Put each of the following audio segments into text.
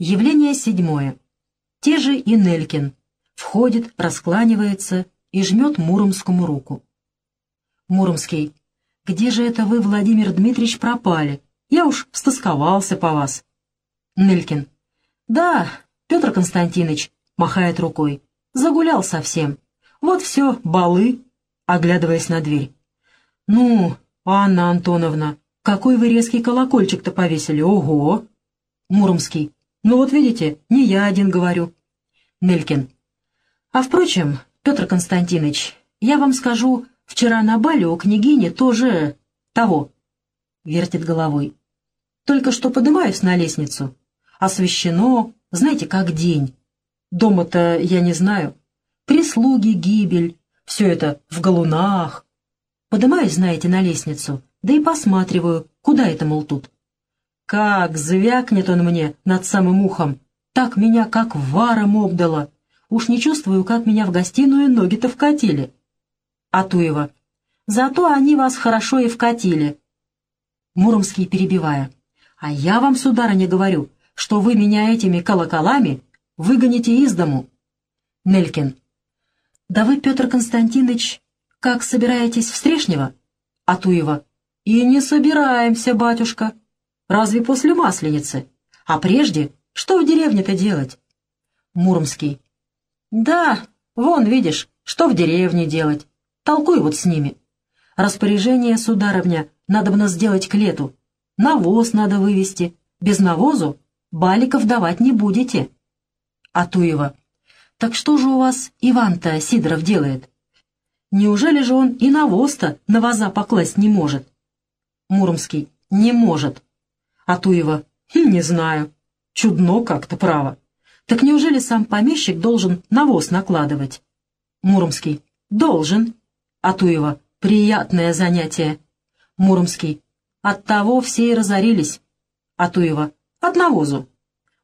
Явление седьмое. Те же и Нелькин. Входит, раскланивается и жмет Муромскому руку. Муромский. «Где же это вы, Владимир Дмитриевич, пропали? Я уж стосковался по вас». Нелькин. «Да, Петр Константинович», — махает рукой, — «загулял совсем. Вот все, балы», — оглядываясь на дверь. «Ну, Анна Антоновна, какой вы резкий колокольчик-то повесили, ого!» Муромский. «Ну вот видите, не я один говорю». Нелькин. «А впрочем, Петр Константинович, я вам скажу, вчера на бале у княгини тоже того». Вертит головой. «Только что поднимаюсь на лестницу. Освещено, знаете, как день. Дома-то я не знаю. Прислуги, гибель, все это в галунах. Поднимаюсь, знаете, на лестницу, да и посматриваю, куда это, мол, тут. Как звякнет он мне над самым ухом, так меня как варом обдало. Уж не чувствую, как меня в гостиную ноги-то вкатили. Атуева. Зато они вас хорошо и вкатили. Муромский, перебивая. А я вам, сударыня, говорю, что вы меня этими колоколами выгоните из дому. Нелькин. Да вы, Петр Константинович, как собираетесь в? Атуева. И не собираемся, батюшка. Разве после Масленицы? А прежде, что в деревне-то делать? Муромский. Да, вон, видишь, что в деревне делать. Толкуй вот с ними. Распоряжение, сударывня, надо бы нас сделать к лету. Навоз надо вывести. Без навозу баликов давать не будете. Атуева. Так что же у вас Иван-то Сидоров делает? Неужели же он и навоз-то на ваза покласть не может? Муромский. Не может. Атуева. «Хм, не знаю. Чудно как-то, право. Так неужели сам помещик должен навоз накладывать? Муромский. Должен. Атуева. Приятное занятие. Муромский. От того все и разорились. Атуева. От навозу.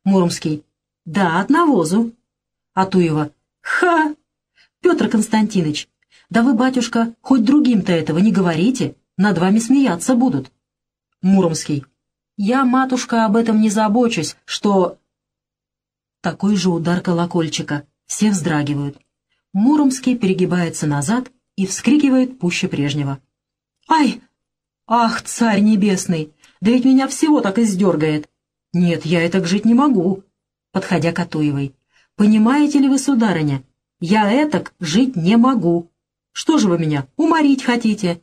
Муромский. Да, от навозу. Атуева. Ха! Петр Константинович, да вы, батюшка, хоть другим-то этого не говорите, над вами смеяться будут. Муромский. Я, матушка, об этом не забочусь, что...» Такой же удар колокольчика. Все вздрагивают. Муромский перегибается назад и вскрикивает пуще прежнего. «Ай! Ах, царь небесный! Да ведь меня всего так издергает! Нет, я так жить не могу!» Подходя к Атуевой. «Понимаете ли вы, сударыня, я этак жить не могу! Что же вы меня, уморить хотите?»